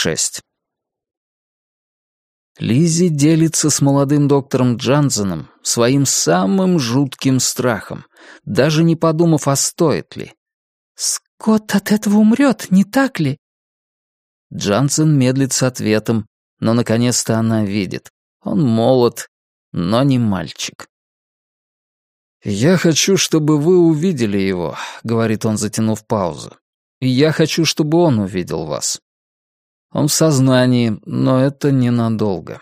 6. Лизи делится с молодым доктором Джанзеном своим самым жутким страхом, даже не подумав, а стоит ли. «Скотт от этого умрет, не так ли?» Джансен медлит с ответом, но наконец-то она видит. Он молод, но не мальчик. «Я хочу, чтобы вы увидели его», — говорит он, затянув паузу. «И я хочу, чтобы он увидел вас. Он в сознании, но это ненадолго.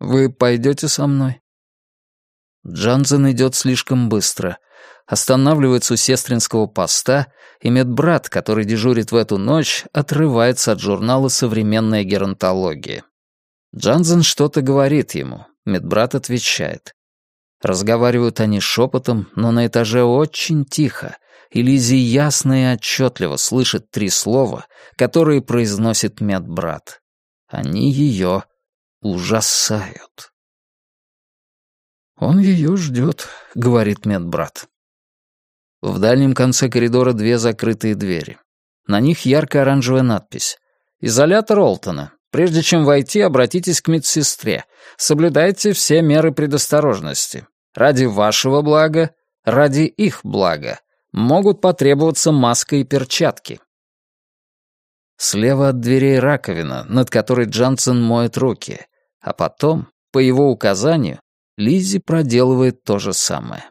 Вы пойдете со мной?» Джанзен идет слишком быстро. Останавливается у сестринского поста, и медбрат, который дежурит в эту ночь, отрывается от журнала «Современная геронтология». Джанзен что-то говорит ему. Медбрат отвечает. Разговаривают они шепотом, но на этаже очень тихо, и ясно и отчетливо слышит три слова, которые произносит медбрат. Они ее ужасают. «Он ее ждет», — говорит медбрат. В дальнем конце коридора две закрытые двери. На них ярко-оранжевая надпись. «Изолятор Олтона. Прежде чем войти, обратитесь к медсестре. Соблюдайте все меры предосторожности. Ради вашего блага, ради их блага. Могут потребоваться маска и перчатки. Слева от дверей раковина, над которой Джансен моет руки. А потом, по его указанию, Лиззи проделывает то же самое.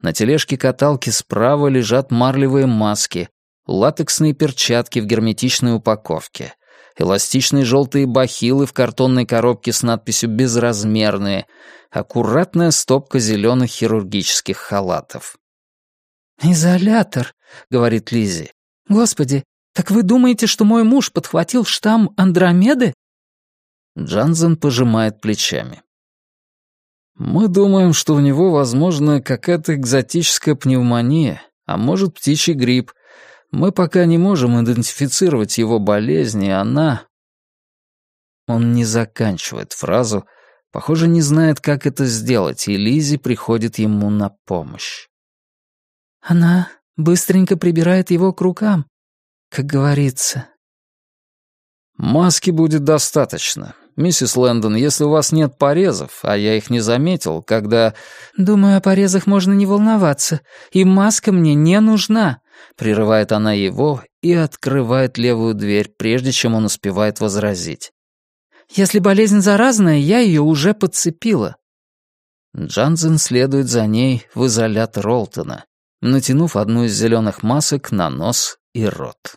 На тележке каталки справа лежат марлевые маски, латексные перчатки в герметичной упаковке, эластичные желтые бахилы в картонной коробке с надписью «Безразмерные», аккуратная стопка зеленых хирургических халатов. «Изолятор», — говорит Лизи. «Господи, так вы думаете, что мой муж подхватил штамм Андромеды?» Джанзен пожимает плечами. «Мы думаем, что у него, возможно, какая-то экзотическая пневмония, а может, птичий грипп, мы пока не можем идентифицировать его болезнь, и она...» Он не заканчивает фразу, похоже, не знает, как это сделать, и Лизи приходит ему на помощь. «Она быстренько прибирает его к рукам, как говорится». «Маски будет достаточно. Миссис Лэндон, если у вас нет порезов, а я их не заметил, когда...» «Думаю, о порезах можно не волноваться, и маска мне не нужна», Прерывает она его и открывает левую дверь, прежде чем он успевает возразить. «Если болезнь заразная, я ее уже подцепила». Джанзен следует за ней в изолятор Олтона, натянув одну из зеленых масок на нос и рот.